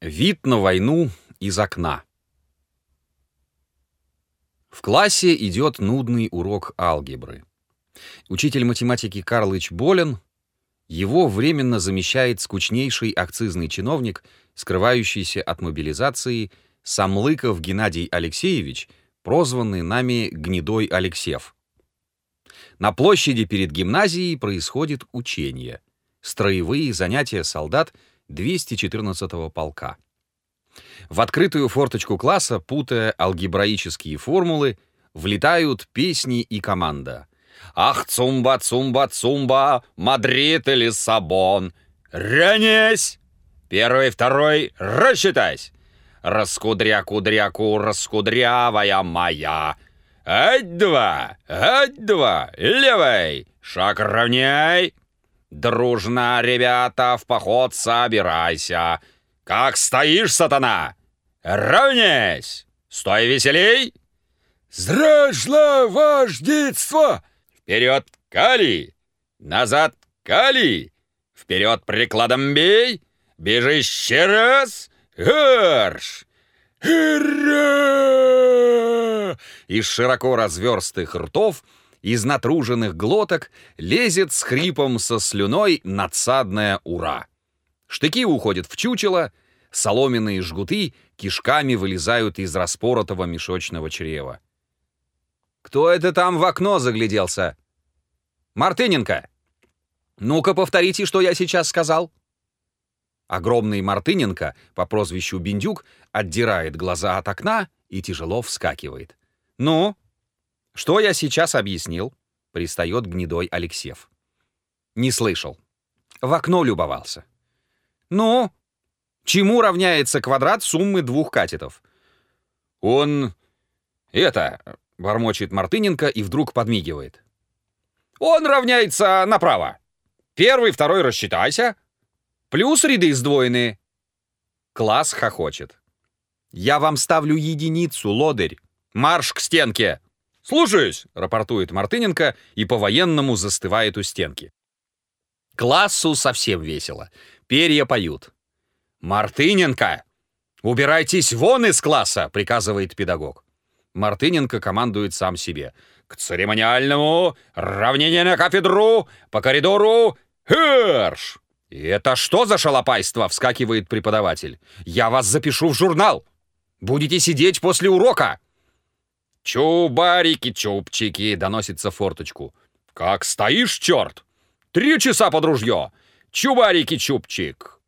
Вид на войну из окна. В классе идет нудный урок алгебры. Учитель математики Карлыч болен. Его временно замещает скучнейший акцизный чиновник, скрывающийся от мобилизации, Самлыков Геннадий Алексеевич, прозванный нами Гнедой Алексеев. На площади перед гимназией происходит учение. Строевые занятия солдат — 214-го полка. В открытую форточку класса, путая алгебраические формулы, влетают песни и команда. «Ах, цумба, цумба, цумба, Мадрид или Лиссабон! Ранись! Первый, второй, рассчитайся! Раскудря-кудряку, раскудрявая моя! Ать-два, ать-два, левой, шаг равняй, «Дружно, ребята, в поход собирайся! Как стоишь, сатана? Равняйсь! Стой веселей!» «Здравствуй, вождество!» «Вперед, кали! Назад, кали! Вперед прикладом бей! Бежи еще раз! Гарш!» «Ура!» Из широко разверстых ртов — из натруженных глоток лезет с хрипом со слюной надсадное «Ура!». Штыки уходят в чучело, соломенные жгуты кишками вылезают из распоротого мешочного чрева. «Кто это там в окно загляделся?» «Мартыненко! Ну-ка повторите, что я сейчас сказал!» Огромный Мартыненко по прозвищу Биндюк отдирает глаза от окна и тяжело вскакивает. «Ну, что я сейчас объяснил? Пристает гнедой Алексеев. Не слышал. В окно любовался. Ну, чему равняется квадрат суммы двух катетов? Он... Это... Бормочет Мартыненко и вдруг подмигивает. Он равняется направо. Первый, второй рассчитайся. Плюс ряды сдвоенные. Класс хохочет. Я вам ставлю единицу, лодырь. Марш к стенке. «Слушаюсь!» — рапортует Мартыненко и по-военному застывает у стенки. Классу совсем весело. Перья поют. «Мартыненко! Убирайтесь вон из класса!» — приказывает педагог. Мартыненко командует сам себе. «К церемониальному! Равнение на кафедру! По коридору! Херш!» «И это что за шалопайство?» — вскакивает преподаватель. «Я вас запишу в журнал! Будете сидеть после урока!» «Чубарики-чубчики!» — доносится форточку. «Как стоишь, черт! Три часа под ружье! Чубарики-чубчик!»